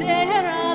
share